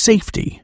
safety.